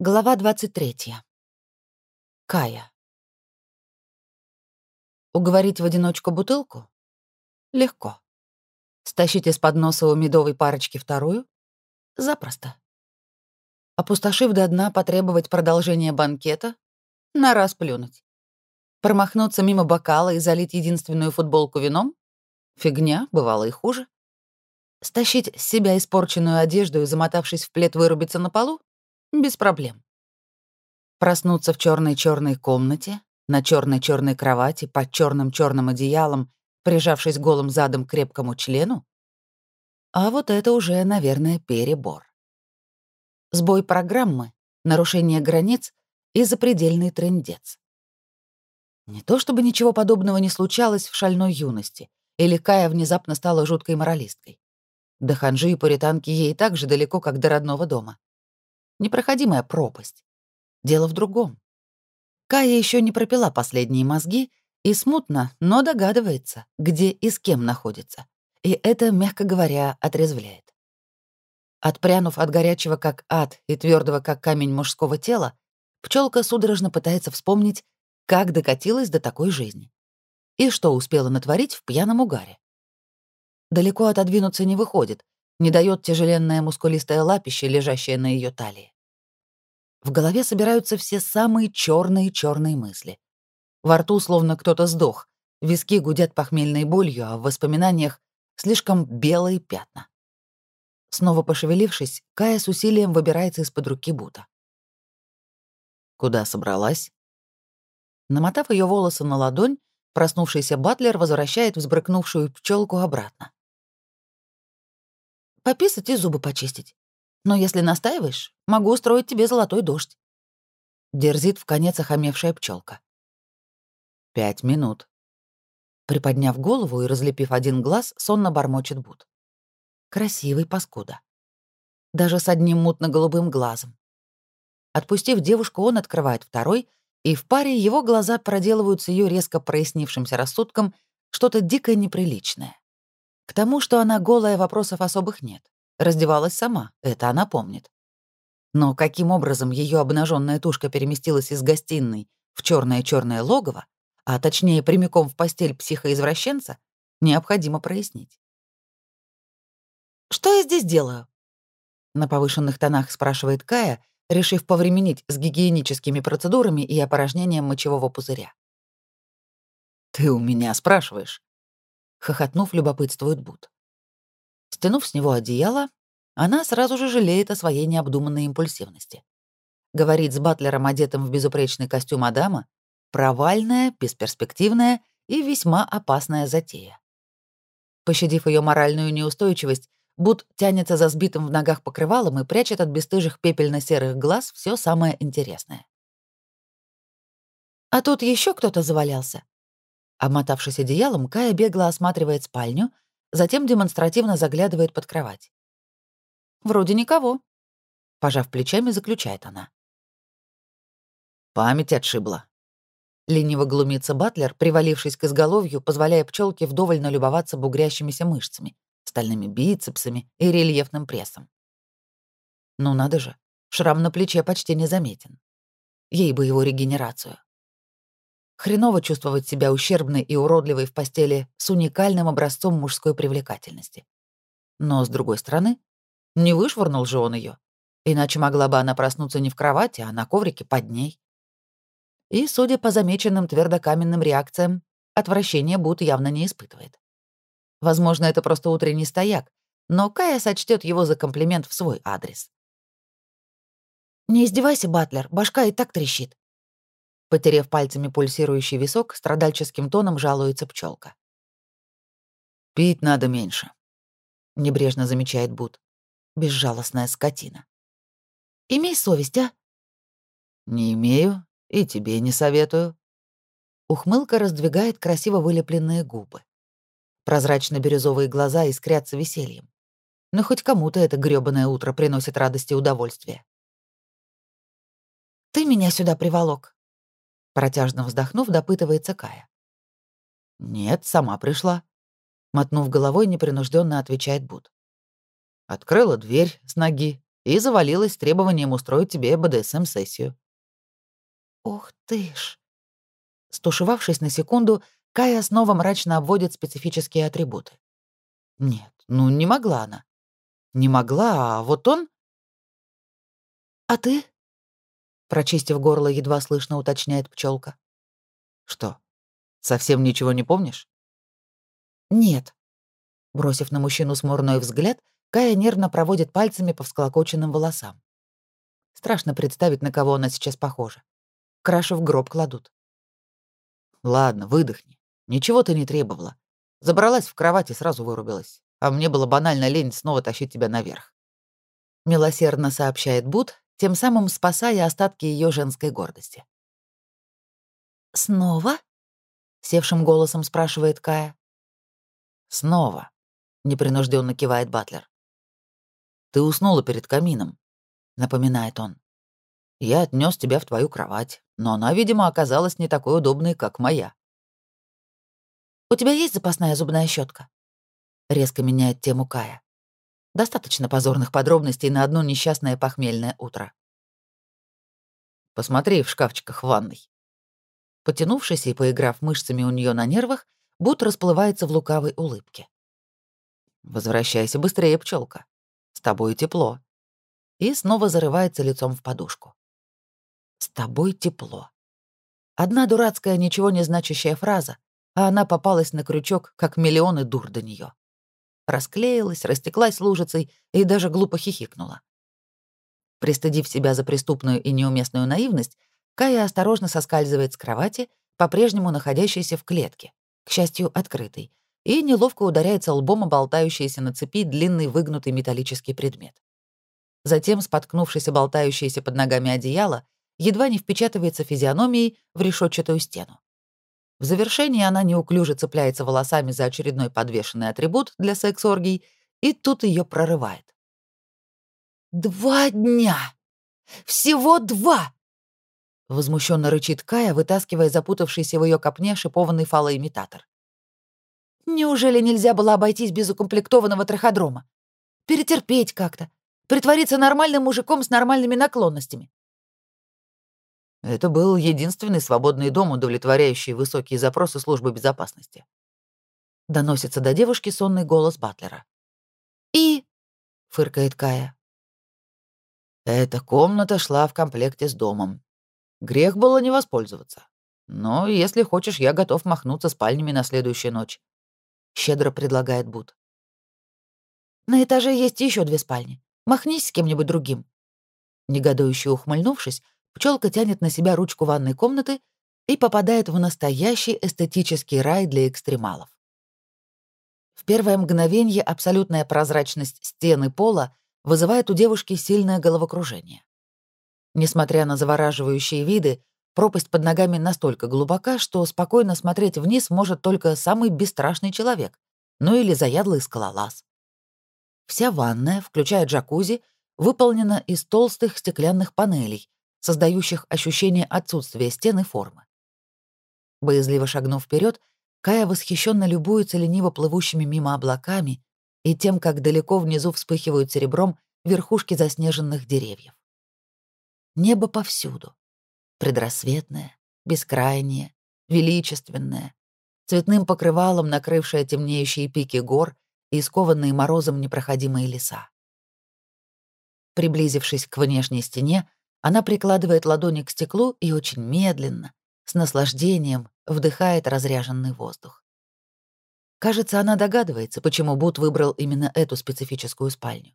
Глава 23. Кая. Уговорить в одиночку бутылку? Легко. Стащить из-под носа у медовой парочки вторую? Запросто. Опустошив до дна, потребовать продолжения банкета? На раз плюнуть. Промахнуться мимо бокала и залить единственную футболку вином? Фигня, бывало и хуже. Стащить с себя испорченную одежду и, замотавшись в плед, вырубиться на полу? Без проблем. Проснуться в черной черной комнате, на черной черной кровати, под черным черным одеялом, прижавшись голым задом к крепкому члену? А вот это уже, наверное, перебор. Сбой программы, нарушение границ и запредельный трендец. Не то чтобы ничего подобного не случалось в шальной юности, или Кая внезапно стала жуткой моралисткой. До ханжи и пуританки ей так же далеко, как до родного дома непроходимая пропасть. Дело в другом. Кая еще не пропила последние мозги и смутно, но догадывается, где и с кем находится. И это, мягко говоря, отрезвляет. Отпрянув от горячего как ад и твердого как камень мужского тела, пчелка судорожно пытается вспомнить, как докатилась до такой жизни и что успела натворить в пьяном угаре. Далеко отодвинуться не выходит, не дает тяжеленное мускулистое лапище, лежащее на ее талии. В голове собираются все самые черные черные мысли. Во рту словно кто-то сдох, виски гудят похмельной болью, а в воспоминаниях слишком белые пятна. Снова пошевелившись, Кая с усилием выбирается из-под руки Бута. «Куда собралась?» Намотав ее волосы на ладонь, проснувшийся Батлер возвращает взбрыкнувшую пчелку обратно пописать и зубы почистить. Но если настаиваешь, могу устроить тебе золотой дождь. Дерзит в конец охамевшая пчелка. Пять минут. Приподняв голову и разлепив один глаз, сонно бормочет Бут. Красивый паскуда. Даже с одним мутно-голубым глазом. Отпустив девушку, он открывает второй, и в паре его глаза проделывают с ее резко прояснившимся рассудком что-то дико неприличное. К тому, что она голая, вопросов особых нет. Раздевалась сама, это она помнит. Но каким образом ее обнаженная тушка переместилась из гостиной в черное черное логово, а точнее прямиком в постель психоизвращенца, необходимо прояснить. «Что я здесь делаю?» На повышенных тонах спрашивает Кая, решив повременить с гигиеническими процедурами и опорожнением мочевого пузыря. «Ты у меня спрашиваешь?» Хохотнув, любопытствует Бут. Стянув с него одеяло, она сразу же жалеет о своей необдуманной импульсивности. Говорит с Батлером, одетым в безупречный костюм Адама, провальная, бесперспективная и весьма опасная затея. Пощадив ее моральную неустойчивость, Бут тянется за сбитым в ногах покрывалом и прячет от бесстыжих пепельно-серых глаз все самое интересное. «А тут еще кто-то завалялся?» Обмотавшись одеялом, Кая бегло осматривает спальню, затем демонстративно заглядывает под кровать. «Вроде никого», — пожав плечами, заключает она. «Память отшибла». Лениво глумится Батлер, привалившись к изголовью, позволяя пчелке вдоволь налюбоваться бугрящимися мышцами, стальными бицепсами и рельефным прессом. Ну надо же, шрам на плече почти незаметен. Ей бы его регенерацию. Хреново чувствовать себя ущербной и уродливой в постели с уникальным образцом мужской привлекательности. Но, с другой стороны, не вышвырнул же он ее, иначе могла бы она проснуться не в кровати, а на коврике под ней. И, судя по замеченным твердокаменным реакциям, отвращение Бут явно не испытывает. Возможно, это просто утренний стояк, но Кая сочтет его за комплимент в свой адрес. «Не издевайся, Батлер, башка и так трещит», Потерев пальцами пульсирующий висок, страдальческим тоном жалуется пчелка. «Пить надо меньше», — небрежно замечает Бут. Безжалостная скотина. «Имей совесть, а?» «Не имею и тебе не советую». Ухмылка раздвигает красиво вылепленные губы. Прозрачно-бирюзовые глаза искрятся весельем. Но хоть кому-то это грёбаное утро приносит радость и удовольствие. «Ты меня сюда приволок», Протяжно вздохнув, допытывается Кая. «Нет, сама пришла», — мотнув головой, непринужденно отвечает Буд. Открыла дверь с ноги и завалилась с требованием устроить тебе БДСМ-сессию. Ох ты ж. Стушевавшись на секунду, Кая снова мрачно обводит специфические атрибуты. Нет, ну не могла она. Не могла, а вот он... «А ты?» Прочистив горло, едва слышно уточняет пчелка. «Что, совсем ничего не помнишь?» «Нет». Бросив на мужчину смурной взгляд, Кая нервно проводит пальцами по всклокоченным волосам. Страшно представить, на кого она сейчас похожа. Краши в гроб кладут. «Ладно, выдохни. Ничего ты не требовала. Забралась в кровать и сразу вырубилась. А мне было банально лень снова тащить тебя наверх. Милосердно сообщает Бут, тем самым спасая остатки ее женской гордости. «Снова?» — севшим голосом спрашивает Кая. «Снова», — непринужденно кивает Батлер. «Ты уснула перед камином», — напоминает он. «Я отнес тебя в твою кровать, но она, видимо, оказалась не такой удобной, как моя». «У тебя есть запасная зубная щетка? Резко меняет тему Кая. Достаточно позорных подробностей на одно несчастное похмельное утро. Посмотри в шкафчиках в ванной. Потянувшись и поиграв мышцами у нее на нервах, Бут расплывается в лукавой улыбке. «Возвращайся быстрее, пчелка. С тобой тепло». И снова зарывается лицом в подушку. «С тобой тепло». Одна дурацкая, ничего не значащая фраза, а она попалась на крючок, как миллионы дур до нее расклеилась, растеклась лужицей и даже глупо хихикнула. Пристыдив себя за преступную и неуместную наивность, Кая осторожно соскальзывает с кровати, по-прежнему находящейся в клетке, к счастью, открытой, и неловко ударяется лбом о болтающийся на цепи длинный выгнутый металлический предмет. Затем, споткнувшись о болтающееся под ногами одеяло, едва не впечатывается физиономией в решетчатую стену. В завершении она неуклюже цепляется волосами за очередной подвешенный атрибут для секс-оргий, и тут ее прорывает. «Два дня! Всего два!» Возмущенно рычит Кая, вытаскивая запутавшийся в ее копне шипованный фалоимитатор. «Неужели нельзя было обойтись без укомплектованного траходрома? Перетерпеть как-то, притвориться нормальным мужиком с нормальными наклонностями?» Это был единственный свободный дом, удовлетворяющий высокие запросы службы безопасности. Доносится до девушки сонный голос Батлера. «И?» — фыркает Кая. Эта комната шла в комплекте с домом. Грех было не воспользоваться. Но если хочешь, я готов махнуться спальнями на следующую ночь. Щедро предлагает Бут. На этаже есть еще две спальни. Махнись с кем-нибудь другим. Негодующе ухмыльнувшись, пчелка тянет на себя ручку ванной комнаты и попадает в настоящий эстетический рай для экстремалов. В первое мгновение абсолютная прозрачность стены пола вызывает у девушки сильное головокружение. Несмотря на завораживающие виды, пропасть под ногами настолько глубока, что спокойно смотреть вниз может только самый бесстрашный человек, ну или заядлый скалолаз. Вся ванная, включая джакузи, выполнена из толстых стеклянных панелей, создающих ощущение отсутствия стены формы. Боязливо шагнув вперед, Кая восхищенно любуется лениво плывущими мимо облаками и тем, как далеко внизу вспыхивают серебром верхушки заснеженных деревьев. Небо повсюду. Предрассветное, бескрайнее, величественное, цветным покрывалом накрывшее темнеющие пики гор и скованные морозом непроходимые леса. Приблизившись к внешней стене, она прикладывает ладони к стеклу и очень медленно, с наслаждением, вдыхает разряженный воздух. Кажется, она догадывается, почему Бут выбрал именно эту специфическую спальню.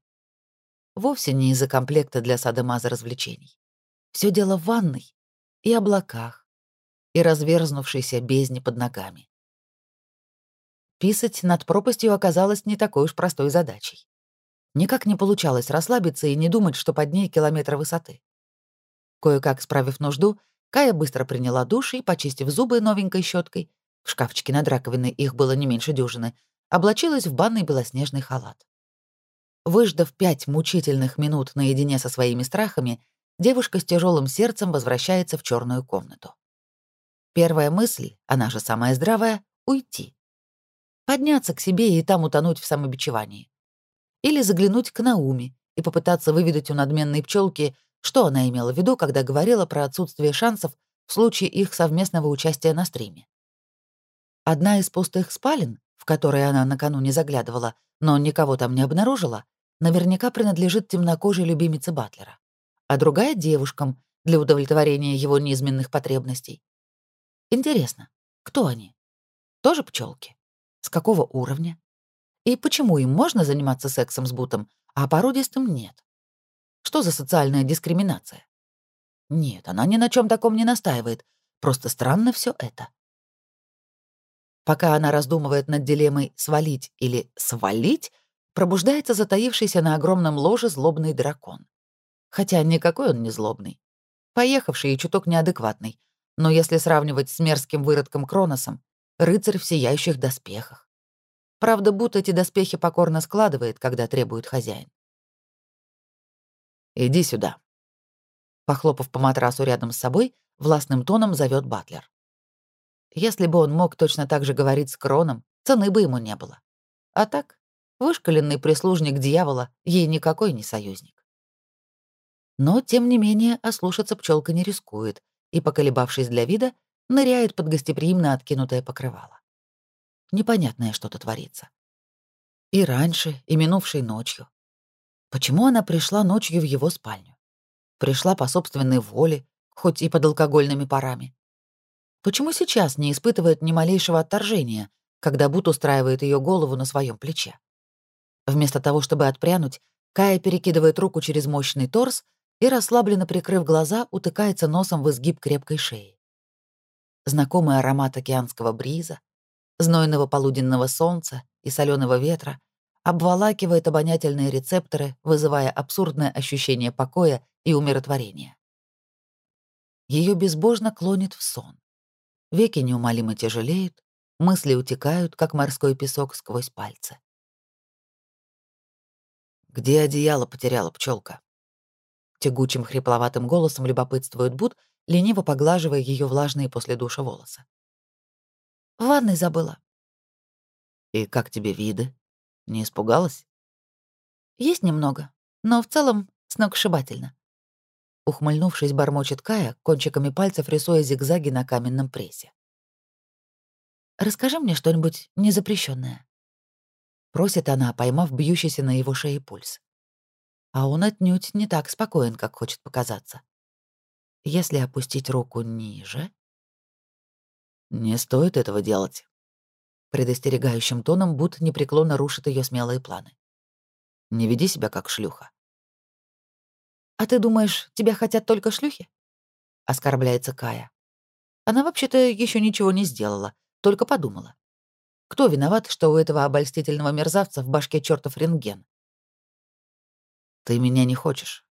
Вовсе не из-за комплекта для садомаза развлечений. Все дело в ванной и облаках, и разверзнувшейся бездне под ногами. Писать над пропастью оказалось не такой уж простой задачей. Никак не получалось расслабиться и не думать, что под ней километр высоты. Кое-как справив нужду, Кая быстро приняла душ и, почистив зубы новенькой щеткой, в шкафчике над раковиной их было не меньше дюжины, облачилась в банный белоснежный халат. Выждав пять мучительных минут наедине со своими страхами, девушка с тяжелым сердцем возвращается в черную комнату. Первая мысль, она же самая здравая — уйти. Подняться к себе и там утонуть в самобичевании. Или заглянуть к Науме и попытаться выведать у надменной пчелки, что она имела в виду, когда говорила про отсутствие шансов в случае их совместного участия на стриме. Одна из пустых спален, в которые она накануне заглядывала, но никого там не обнаружила, наверняка принадлежит темнокожей любимице Батлера, а другая — девушкам для удовлетворения его низменных потребностей. Интересно, кто они? Тоже пчелки? С какого уровня? И почему им можно заниматься сексом с Бутом, а породистым нет? Что за социальная дискриминация? Нет, она ни на чем таком не настаивает. Просто странно все это. Пока она раздумывает над дилеммой «свалить» или «свалить», пробуждается затаившийся на огромном ложе злобный дракон. Хотя никакой он не злобный. Поехавший и чуток неадекватный. Но если сравнивать с мерзким выродком Кроносом, рыцарь в сияющих доспехах. Правда, будто эти доспехи покорно складывает, когда требует хозяин. «Иди сюда». Похлопав по матрасу рядом с собой, властным тоном зовет Батлер. Если бы он мог точно так же говорить с Кроном, цены бы ему не было. А так, вышкаленный прислужник дьявола ей никакой не союзник. Но, тем не менее, ослушаться пчелка не рискует и, поколебавшись для вида, ныряет под гостеприимно откинутое покрывало. Непонятное что-то творится. И раньше, и минувшей ночью. Почему она пришла ночью в его спальню? Пришла по собственной воле, хоть и под алкогольными парами. Почему сейчас не испытывает ни малейшего отторжения, когда Бут устраивает ее голову на своем плече? Вместо того, чтобы отпрянуть, Кая перекидывает руку через мощный торс и, расслабленно прикрыв глаза, утыкается носом в изгиб крепкой шеи. Знакомый аромат океанского бриза, знойного полуденного солнца и соленого ветра обволакивает обонятельные рецепторы, вызывая абсурдное ощущение покоя и умиротворения. Ее безбожно клонит в сон. Веки неумолимо тяжелеют, мысли утекают, как морской песок сквозь пальцы. «Где одеяло потеряла пчелка? Тягучим хрипловатым голосом любопытствует Бут, лениво поглаживая ее влажные после душа волосы. «В ванной забыла». «И как тебе виды? Не испугалась?» «Есть немного, но в целом сногсшибательно. Ухмыльнувшись, бормочет Кая, кончиками пальцев рисуя зигзаги на каменном прессе. «Расскажи мне что-нибудь незапрещенное. Просит она, поймав бьющийся на его шее пульс. А он отнюдь не так спокоен, как хочет показаться. Если опустить руку ниже... «Не стоит этого делать», предостерегающим тоном Бут непреклонно рушит ее смелые планы. «Не веди себя как шлюха. «А ты думаешь, тебя хотят только шлюхи?» — оскорбляется Кая. Она вообще-то еще ничего не сделала, только подумала. Кто виноват, что у этого обольстительного мерзавца в башке чертов рентген? «Ты меня не хочешь.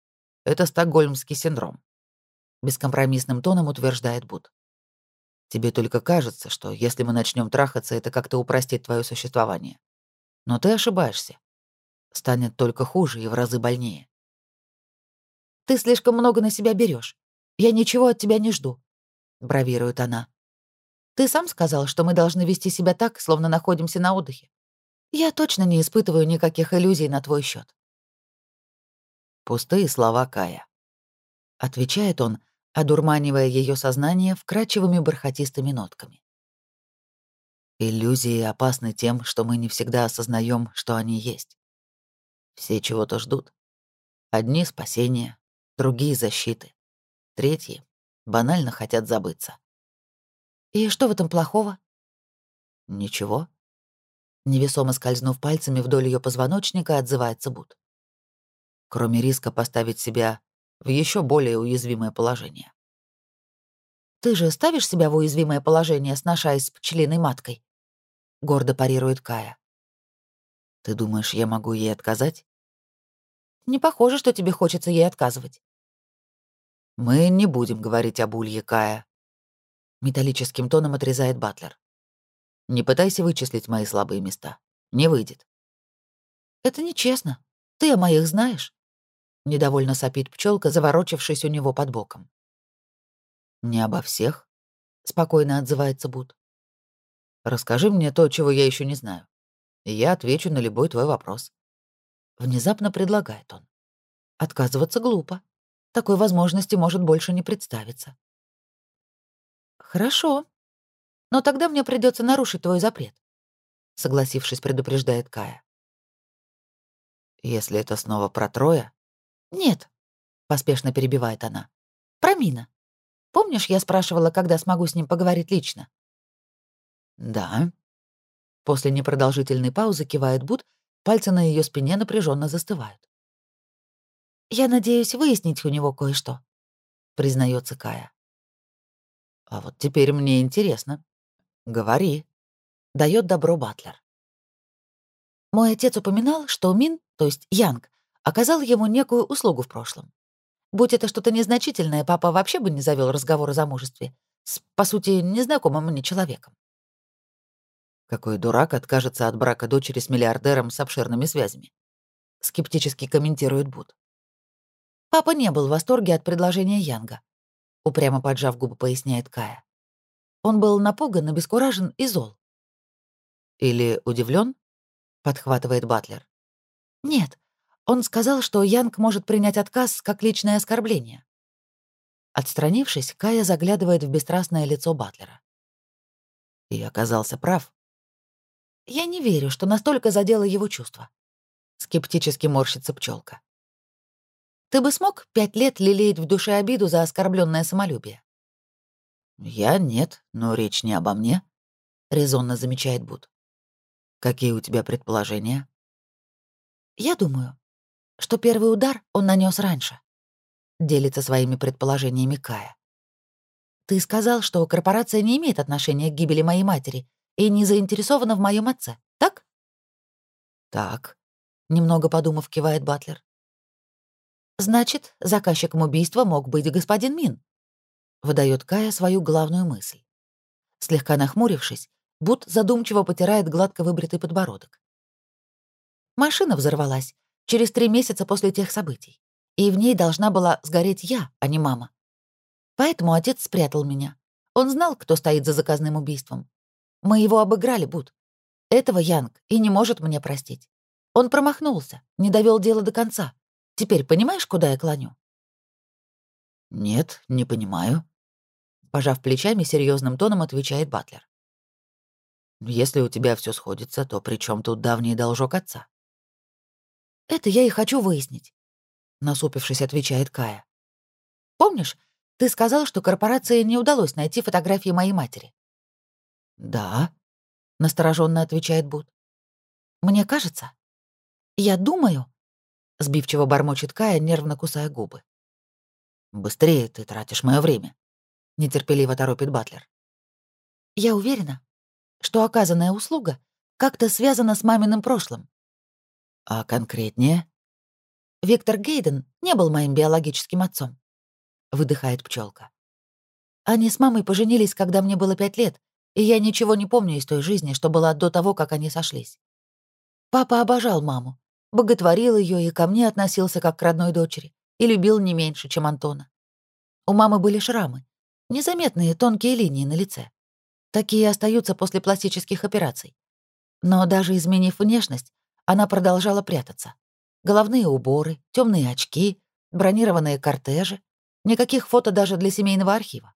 Это стокгольмский синдром», — бескомпромиссным тоном утверждает Буд. «Тебе только кажется, что если мы начнем трахаться, это как-то упростит твое существование. Но ты ошибаешься. Станет только хуже и в разы больнее. Ты слишком много на себя берешь. Я ничего от тебя не жду», — бравирует она. «Ты сам сказал, что мы должны вести себя так, словно находимся на отдыхе. Я точно не испытываю никаких иллюзий на твой счет. Пустые слова Кая. Отвечает он, одурманивая ее сознание вкрадчивыми бархатистыми нотками. Иллюзии опасны тем, что мы не всегда осознаем, что они есть. Все чего-то ждут. Одни — спасения, другие — защиты. Третьи банально хотят забыться. «И что в этом плохого?» «Ничего». Невесомо скользнув пальцами вдоль ее позвоночника, отзывается Буд. Кроме риска поставить себя в еще более уязвимое положение. «Ты же ставишь себя в уязвимое положение, сношаясь с пчелиной маткой?» — гордо парирует Кая. «Ты думаешь, я могу ей отказать?» «Не похоже, что тебе хочется ей отказывать». «Мы не будем говорить об улье Кая», — металлическим тоном отрезает Батлер. «Не пытайся вычислить мои слабые места. Не выйдет». «Это нечестно. Ты о моих знаешь?» Недовольно сопит пчелка, заворочившись у него под боком. «Не обо всех», — спокойно отзывается Бут. «Расскажи мне то, чего я еще не знаю, и я отвечу на любой твой вопрос». Внезапно предлагает он. Отказываться глупо. Такой возможности может больше не представиться. Хорошо. Но тогда мне придется нарушить твой запрет, согласившись, предупреждает Кая. Если это снова про Троя? Нет, поспешно перебивает она. Про Мина. Помнишь, я спрашивала, когда смогу с ним поговорить лично? Да. После непродолжительной паузы кивает Бут, пальцы на ее спине напряженно застывают. Я надеюсь выяснить у него кое-что, признается Кая. А вот теперь мне интересно. Говори. Дает добро Батлер. Мой отец упоминал, что Мин, то есть Янг, оказал ему некую услугу в прошлом. Будь это что-то незначительное, папа вообще бы не завел разговор о замужестве с, по сути, незнакомым мне человеком. Какой дурак откажется от брака дочери с миллиардером с обширными связями? Скептически комментирует Буд. Папа не был в восторге от предложения Янга, упрямо поджав губы, поясняет Кая. Он был напуган, обескуражен и зол. Или удивлен? подхватывает Батлер. Нет, он сказал, что Янг может принять отказ как личное оскорбление. Отстранившись, Кая заглядывает в бесстрастное лицо Батлера. И оказался прав. Я не верю, что настолько задело его чувства. Скептически морщится пчелка. Ты бы смог пять лет лелеять в душе обиду за оскорбленное самолюбие? Я нет, но речь не обо мне, резонно замечает Буд. Какие у тебя предположения? Я думаю, что первый удар он нанес раньше. Делится своими предположениями Кая. Ты сказал, что корпорация не имеет отношения к гибели моей матери и не заинтересована в моем отце, так? Так, немного подумав, кивает Батлер. Значит, заказчиком убийства мог быть господин Мин. Выдает Кая свою главную мысль. Слегка нахмурившись, Бут задумчиво потирает гладко выбритый подбородок. Машина взорвалась через три месяца после тех событий, и в ней должна была сгореть я, а не мама. Поэтому отец спрятал меня. Он знал, кто стоит за заказным убийством. Мы его обыграли, Бут. Этого Янг и не может мне простить. Он промахнулся, не довел дело до конца. Теперь понимаешь, куда я клоню?» «Нет, не понимаю», — пожав плечами, серьезным тоном отвечает Батлер. «Если у тебя все сходится, то при чем тут давний должок отца?» «Это я и хочу выяснить», — насупившись, отвечает Кая. «Помнишь, ты сказал, что корпорации не удалось найти фотографии моей матери?» «Да», — настороженно отвечает Бут. «Мне кажется, я думаю, Сбивчиво бормочет Кая, нервно кусая губы. «Быстрее ты тратишь мое время», — нетерпеливо торопит Батлер. «Я уверена, что оказанная услуга как-то связана с маминым прошлым». «А конкретнее?» «Виктор Гейден не был моим биологическим отцом», — выдыхает пчелка. «Они с мамой поженились, когда мне было пять лет, и я ничего не помню из той жизни, что была до того, как они сошлись. Папа обожал маму, боготворил ее и ко мне относился как к родной дочери и любил не меньше, чем Антона. У мамы были шрамы, незаметные тонкие линии на лице. Такие остаются после пластических операций. Но даже изменив внешность, она продолжала прятаться. Головные уборы, темные очки, бронированные кортежи, никаких фото даже для семейного архива.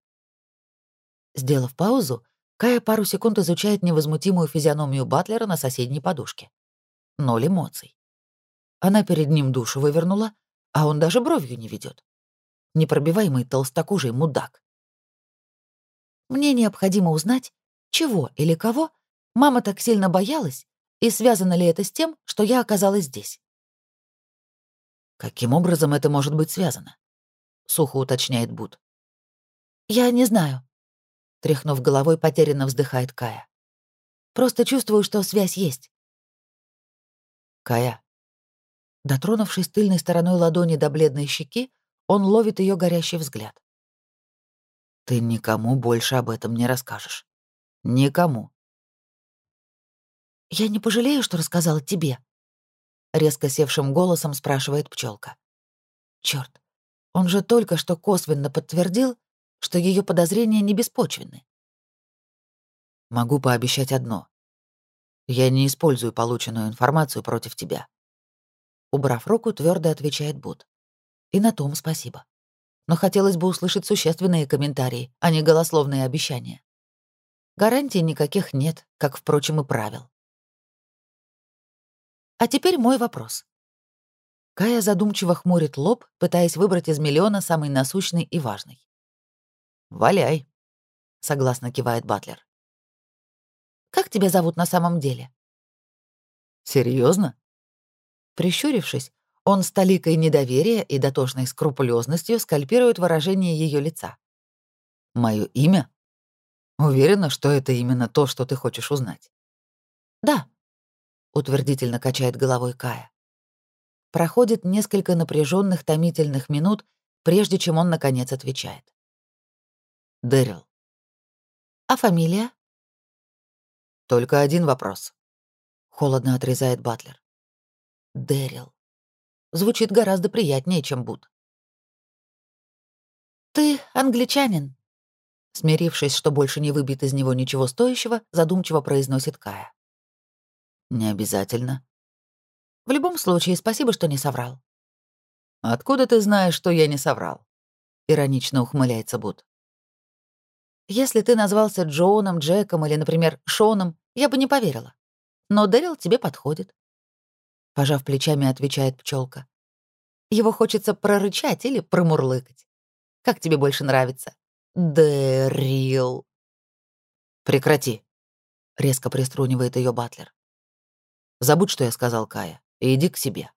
Сделав паузу, Кая пару секунд изучает невозмутимую физиономию Батлера на соседней подушке. Ноль эмоций. Она перед ним душу вывернула, а он даже бровью не ведет. Непробиваемый толстокожий мудак. Мне необходимо узнать, чего или кого мама так сильно боялась, и связано ли это с тем, что я оказалась здесь. «Каким образом это может быть связано?» — сухо уточняет Буд. «Я не знаю», — тряхнув головой, потерянно вздыхает Кая. «Просто чувствую, что связь есть». «Кая, Дотронувшись тыльной стороной ладони до бледной щеки, он ловит ее горящий взгляд. «Ты никому больше об этом не расскажешь. Никому». «Я не пожалею, что рассказала тебе?» Резко севшим голосом спрашивает пчелка. Черт, он же только что косвенно подтвердил, что ее подозрения не беспочвенны. Могу пообещать одно. Я не использую полученную информацию против тебя. Убрав руку, твердо отвечает Бут. И на том спасибо. Но хотелось бы услышать существенные комментарии, а не голословные обещания. Гарантий никаких нет, как, впрочем, и правил. А теперь мой вопрос. Кая задумчиво хмурит лоб, пытаясь выбрать из миллиона самый насущный и важный. «Валяй», — согласно кивает Батлер. «Как тебя зовут на самом деле?» Серьезно? Прищурившись, он с толикой недоверия и дотошной скрупулезностью скальпирует выражение ее лица. «Мое имя? Уверена, что это именно то, что ты хочешь узнать?» «Да», — утвердительно качает головой Кая. Проходит несколько напряженных томительных минут, прежде чем он, наконец, отвечает. Дэрил. «А фамилия?» «Только один вопрос», — холодно отрезает Батлер. Дэрил. Звучит гораздо приятнее, чем Бут. «Ты англичанин», — смирившись, что больше не выбит из него ничего стоящего, задумчиво произносит Кая. «Не обязательно». «В любом случае, спасибо, что не соврал». «Откуда ты знаешь, что я не соврал?» — иронично ухмыляется Бут. «Если ты назвался Джоном, Джеком или, например, Шоном, я бы не поверила. Но Дэрил тебе подходит. Пожав плечами, отвечает пчелка. Его хочется прорычать или промурлыкать. Как тебе больше нравится? Дэрил. Прекрати. Резко приструнивает ее Батлер. Забудь, что я сказал Кая, и иди к себе.